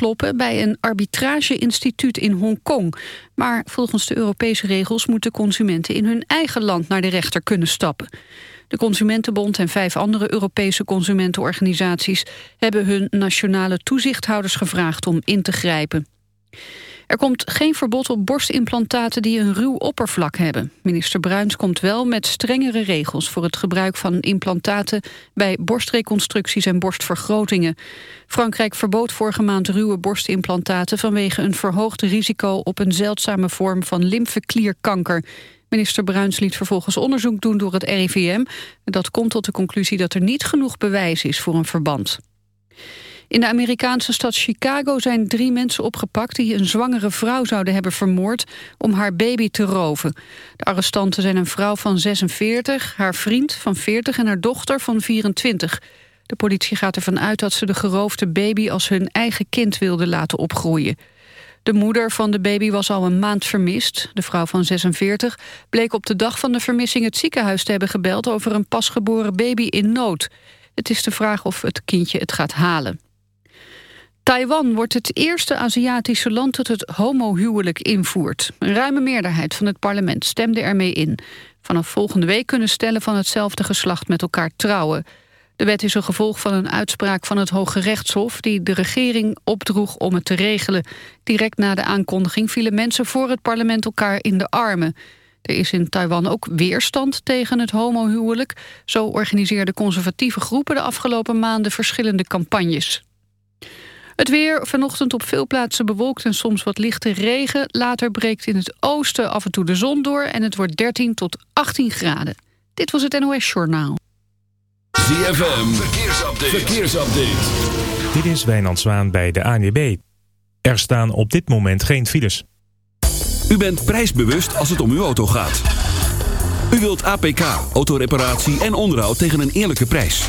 aankloppen bij een arbitrage-instituut in Hongkong. Maar volgens de Europese regels moeten consumenten in hun eigen land naar de rechter kunnen stappen. De Consumentenbond en vijf andere Europese consumentenorganisaties hebben hun nationale toezichthouders gevraagd om in te grijpen. Er komt geen verbod op borstimplantaten die een ruw oppervlak hebben. Minister Bruins komt wel met strengere regels voor het gebruik van implantaten bij borstreconstructies en borstvergrotingen. Frankrijk verbood vorige maand ruwe borstimplantaten vanwege een verhoogd risico op een zeldzame vorm van lymfeklierkanker. Minister Bruins liet vervolgens onderzoek doen door het RIVM. Dat komt tot de conclusie dat er niet genoeg bewijs is voor een verband. In de Amerikaanse stad Chicago zijn drie mensen opgepakt... die een zwangere vrouw zouden hebben vermoord om haar baby te roven. De arrestanten zijn een vrouw van 46, haar vriend van 40 en haar dochter van 24. De politie gaat ervan uit dat ze de geroofde baby als hun eigen kind wilden laten opgroeien. De moeder van de baby was al een maand vermist. De vrouw van 46 bleek op de dag van de vermissing het ziekenhuis te hebben gebeld... over een pasgeboren baby in nood. Het is de vraag of het kindje het gaat halen. Taiwan wordt het eerste Aziatische land dat het homohuwelijk invoert. Een ruime meerderheid van het parlement stemde ermee in. Vanaf volgende week kunnen stellen van hetzelfde geslacht met elkaar trouwen. De wet is een gevolg van een uitspraak van het Hoge Rechtshof... die de regering opdroeg om het te regelen. Direct na de aankondiging vielen mensen voor het parlement elkaar in de armen. Er is in Taiwan ook weerstand tegen het homohuwelijk. Zo organiseerden conservatieve groepen de afgelopen maanden verschillende campagnes. Het weer vanochtend op veel plaatsen bewolkt en soms wat lichte regen. Later breekt in het oosten af en toe de zon door... en het wordt 13 tot 18 graden. Dit was het NOS Journaal. ZFM, verkeersupdate. verkeersupdate. Dit is Wijnand Zwaan bij de ANWB. Er staan op dit moment geen files. U bent prijsbewust als het om uw auto gaat. U wilt APK, autoreparatie en onderhoud tegen een eerlijke prijs.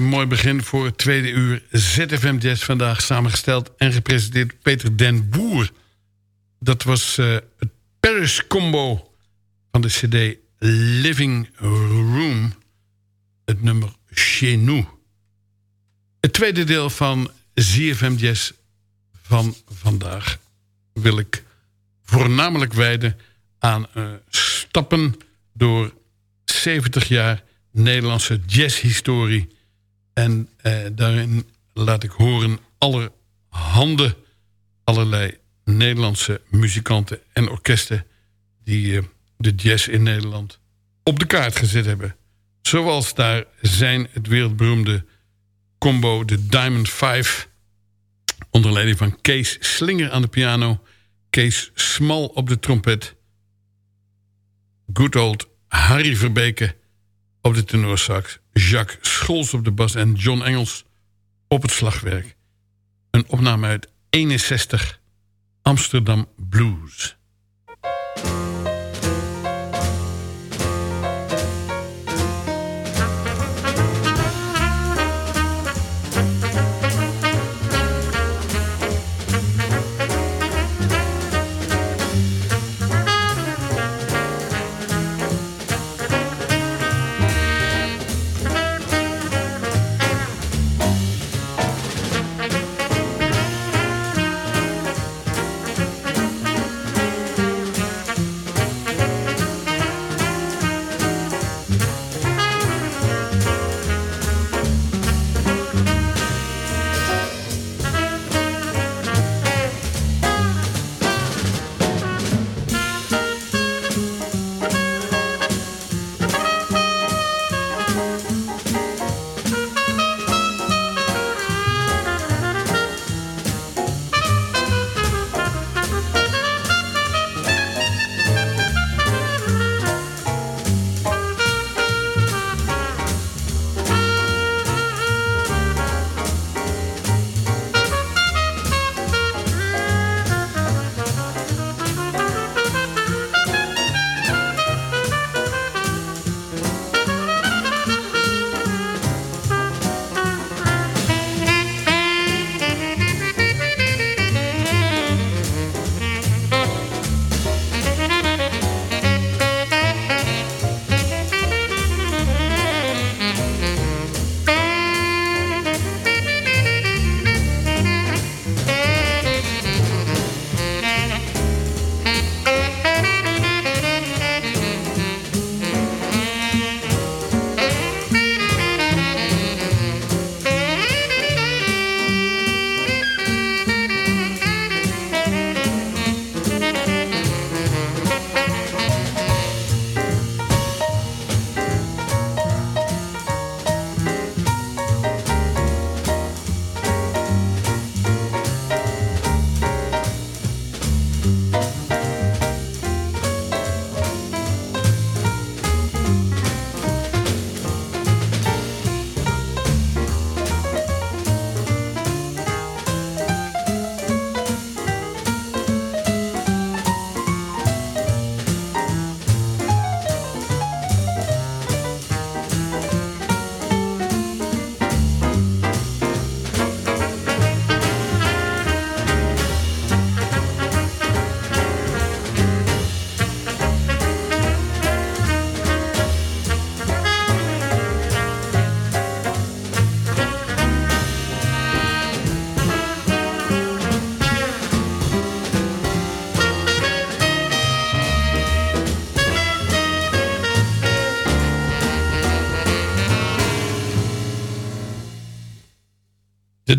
Mooi begin voor het tweede uur ZFM. Vandaag samengesteld en gepresenteerd Peter den Boer. Dat was uh, het Paris Combo van de cd Living Room. Het nummer Chez Nous. Het tweede deel van ZFM van vandaag wil ik voornamelijk wijden aan uh, stappen door 70 jaar Nederlandse jazzhistorie en eh, daarin laat ik horen allerhande, allerlei Nederlandse muzikanten en orkesten... die eh, de jazz in Nederland op de kaart gezet hebben. Zoals daar zijn het wereldberoemde combo de Diamond Five... onder leiding van Kees Slinger aan de piano... Kees Smal op de trompet... good old Harry Verbeke op de tenorsax... Jacques Scholz op de bas en John Engels op het slagwerk. Een opname uit 61 Amsterdam Blues.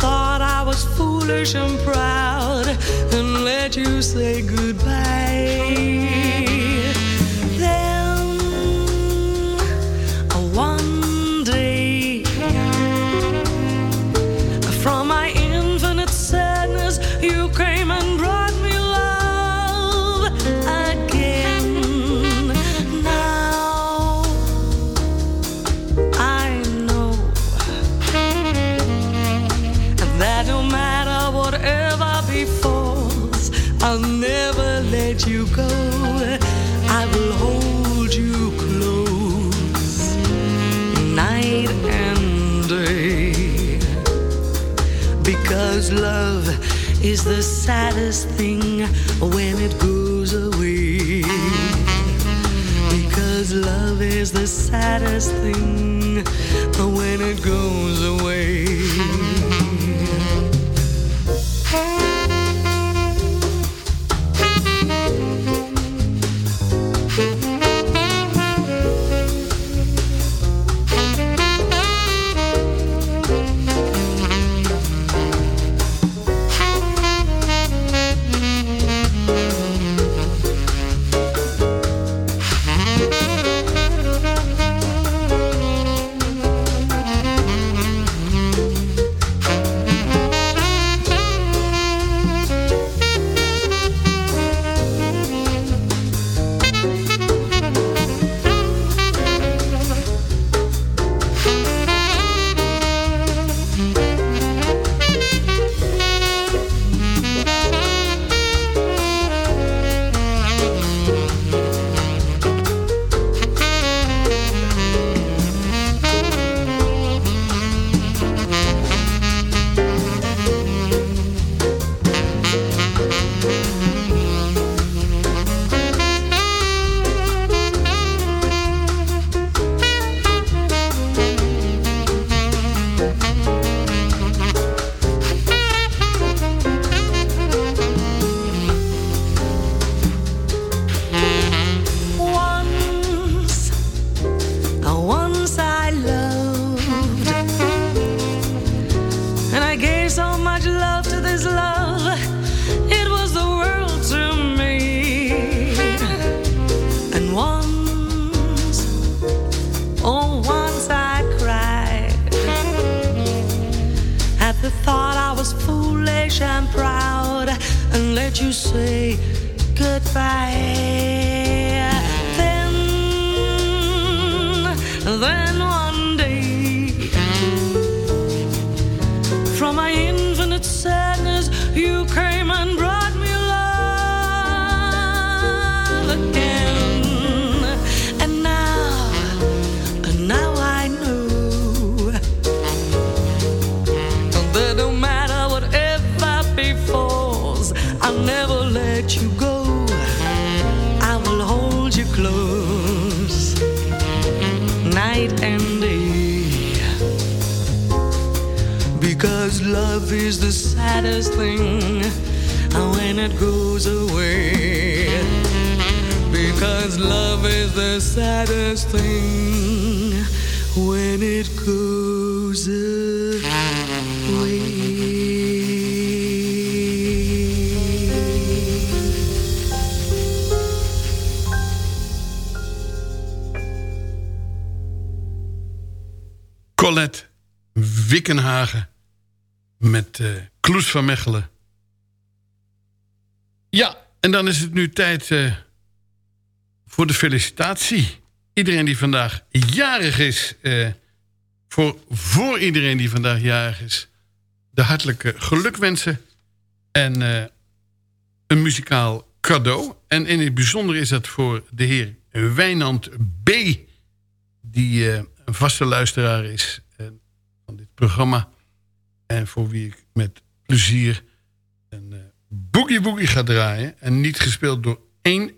Thought I was foolish and proud and let you say goodbye. Is the saddest thing when it goes away. Because love is the saddest thing when it goes away. Bye. Love is the saddest thing when it goes away. Because love is the saddest thing when it goes away. Colette Wickenhagen van Mechelen. Ja, en dan is het nu tijd uh, voor de felicitatie. Iedereen die vandaag jarig is, uh, voor, voor iedereen die vandaag jarig is... de hartelijke gelukwensen en een muzikaal cadeau. En in het bijzonder is dat voor de heer Wijnand B... die een vaste luisteraar is van dit programma. En voor wie ik met plezier een uh, boogie boogie ga draaien. En niet gespeeld door één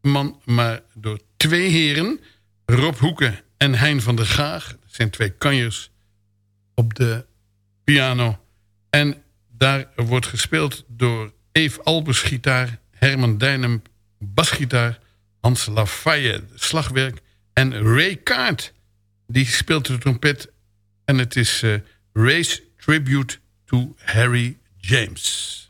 man, maar door twee heren. Rob Hoeken en Hein van der Gaag. Dat zijn twee kanjers op de piano. En daar wordt gespeeld door Eve Albers gitaar... Herman Dijnem basgitaar... Hans Lafayette slagwerk... en Ray Kaart, die speelt de trompet... en het is uh, Ray's Tribute to Harry James.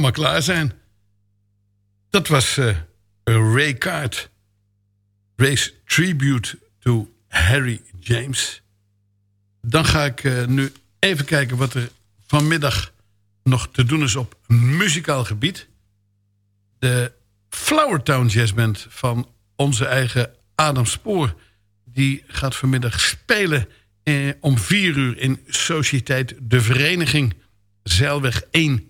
Maar klaar zijn. Dat was uh, Ray Card. Ray's Tribute to Harry James. Dan ga ik uh, nu even kijken wat er vanmiddag nog te doen is op muzikaal gebied. De Flowertown Jazz Band van onze eigen Adam Spoor... die gaat vanmiddag spelen eh, om vier uur in Sociëteit De Vereniging... Zeilweg 1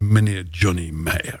meneer Johnny Meyer.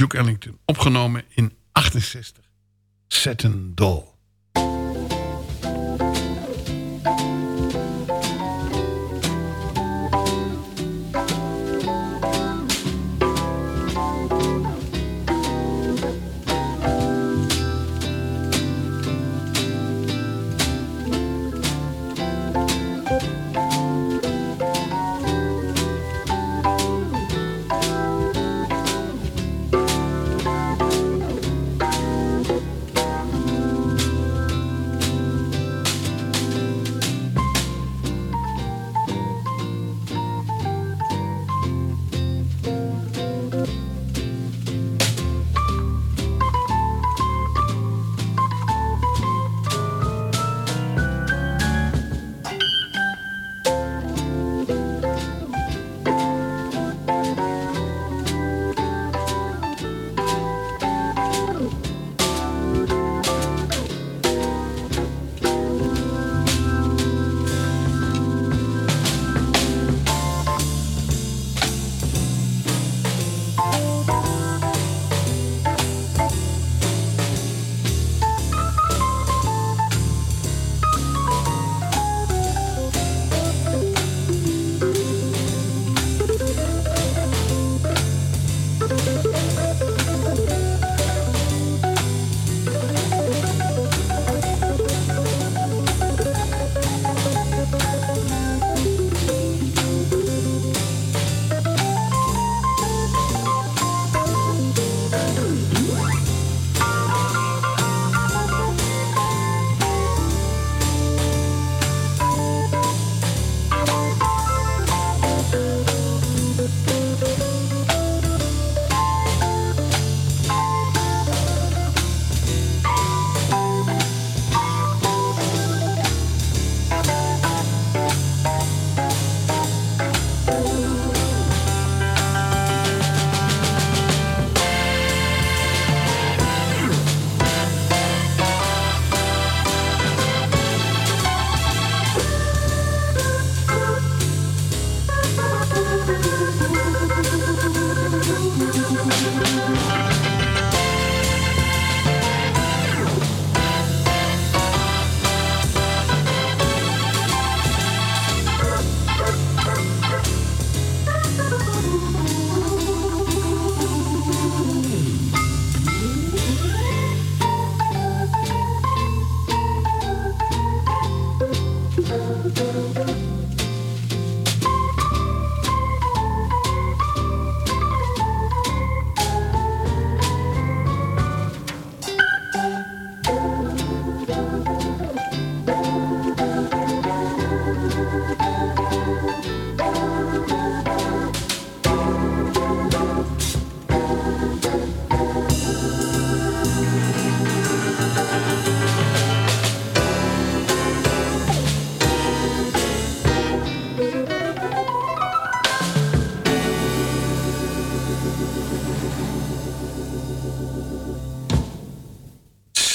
Duke Ellington. Opgenomen in 68. Satin Doll.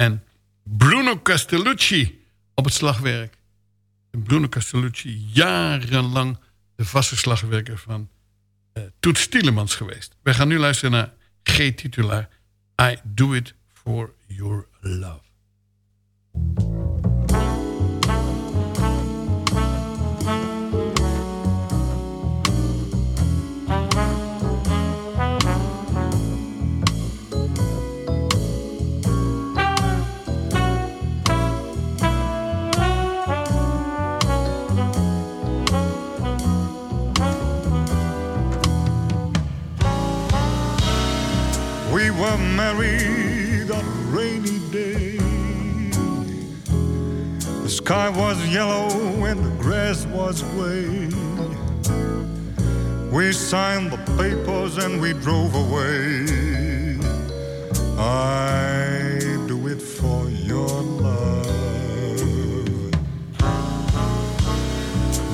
En Bruno Castellucci op het slagwerk. En Bruno Castellucci jarenlang de vaste slagwerker van uh, Toet Stielemans geweest. We gaan nu luisteren naar G-titulaar I Do It For Your Love. On a rainy day. The sky was yellow and the grass was gray. We signed the papers and we drove away. I do it for your love.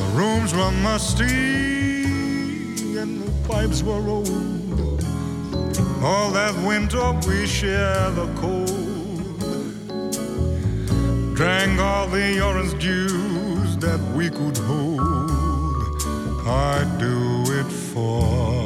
The rooms were musty and the pipes were old. All that winter we shared the cold. Drank all the orange juice that we could hold. I'd do it for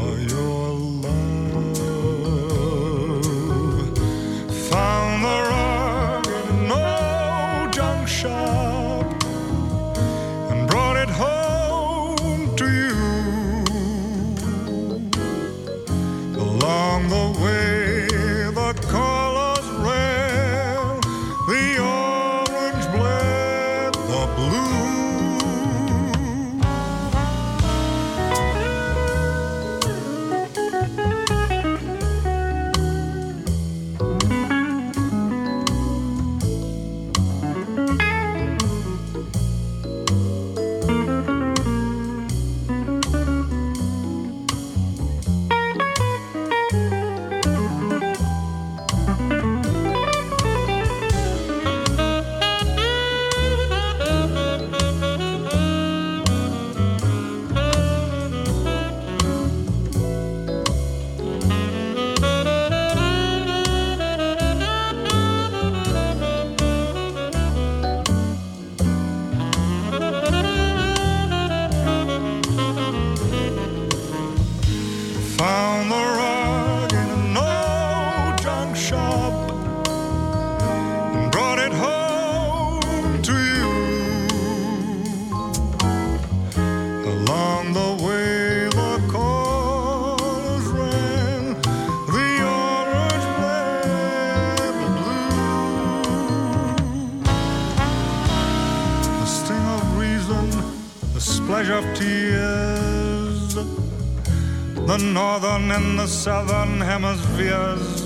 the northern and the southern hemispheres.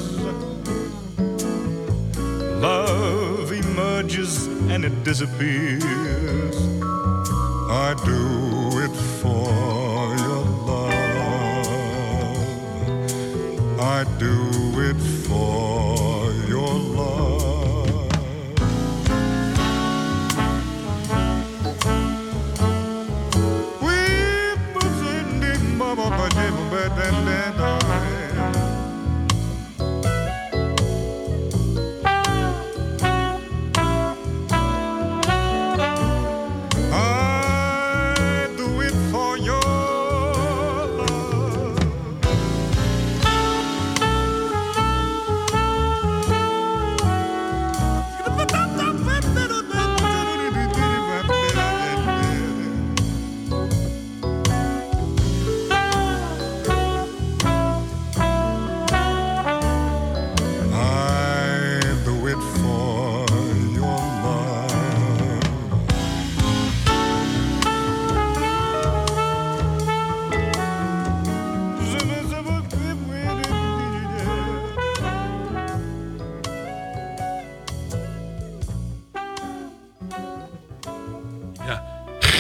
Love emerges and it disappears. I do it for your love. I do it for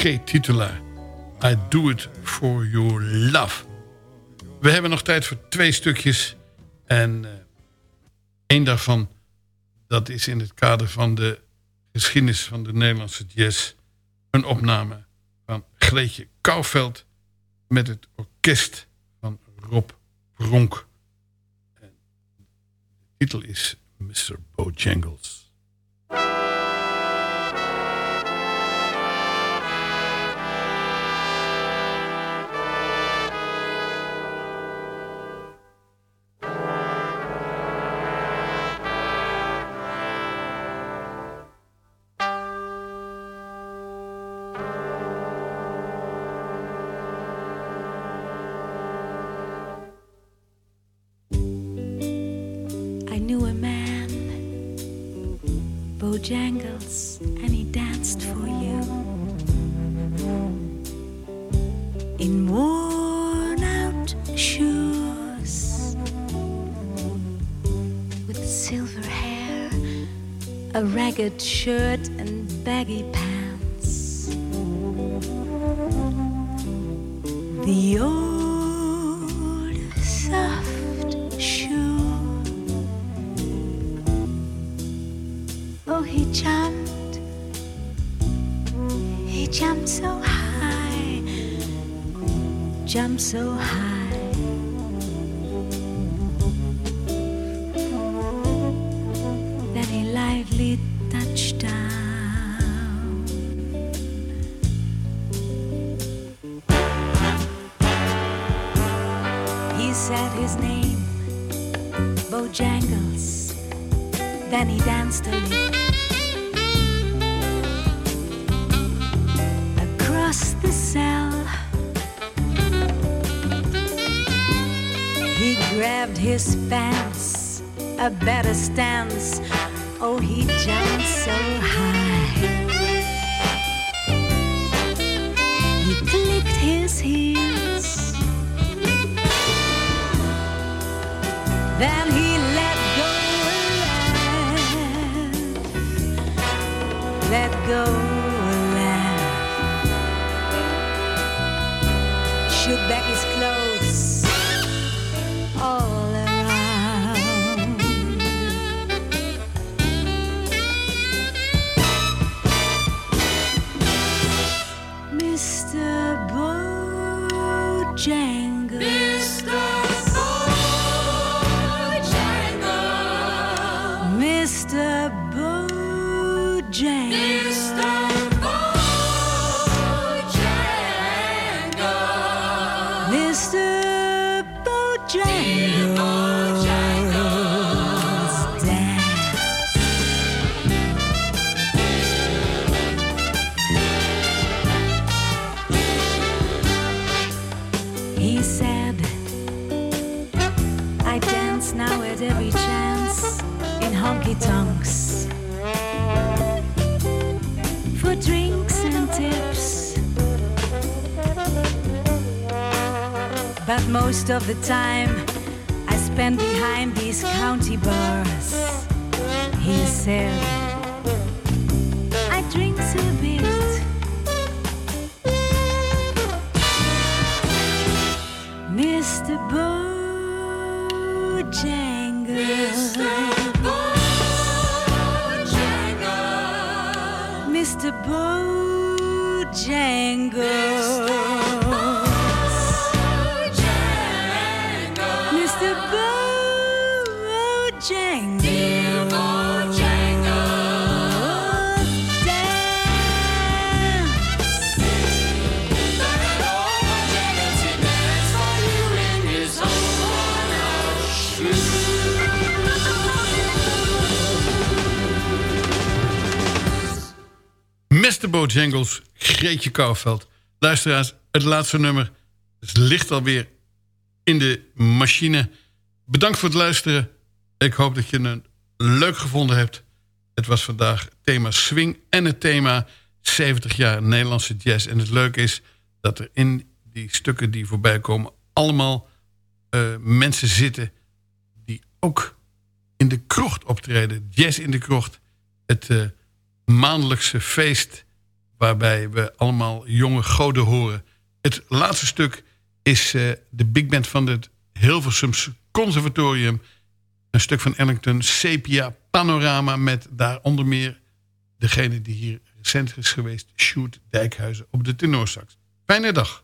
G-titulaar. I do it for your love. We hebben nog tijd voor twee stukjes. En eh één daarvan, dat is in het kader van de geschiedenis van de Nederlandse jazz... een opname van Greetje Kouwveld... met het orkest van Rob Bronk. En de titel is Mr. Bojangles. Ragged shirt, and baggy pants. Then he let go a laugh. Let go time I spend behind these county bars. Mr. Bojangles, Greetje Kouwveld. Luisteraars, het laatste nummer ligt alweer in de machine. Bedankt voor het luisteren. Ik hoop dat je het leuk gevonden hebt. Het was vandaag thema swing en het thema 70 jaar Nederlandse jazz. En het leuke is dat er in die stukken die voorbij komen... allemaal eh, mensen zitten die ook in de krocht optreden. Jazz in de krocht. Het eh, maandelijkse feest waarbij we allemaal jonge goden horen. Het laatste stuk is eh, de big band van het Hilversums Conservatorium. Een stuk van Ellington, Sepia Panorama... met daaronder meer degene die hier recent is geweest... Sjoerd Dijkhuizen op de tenorsax. Fijne dag.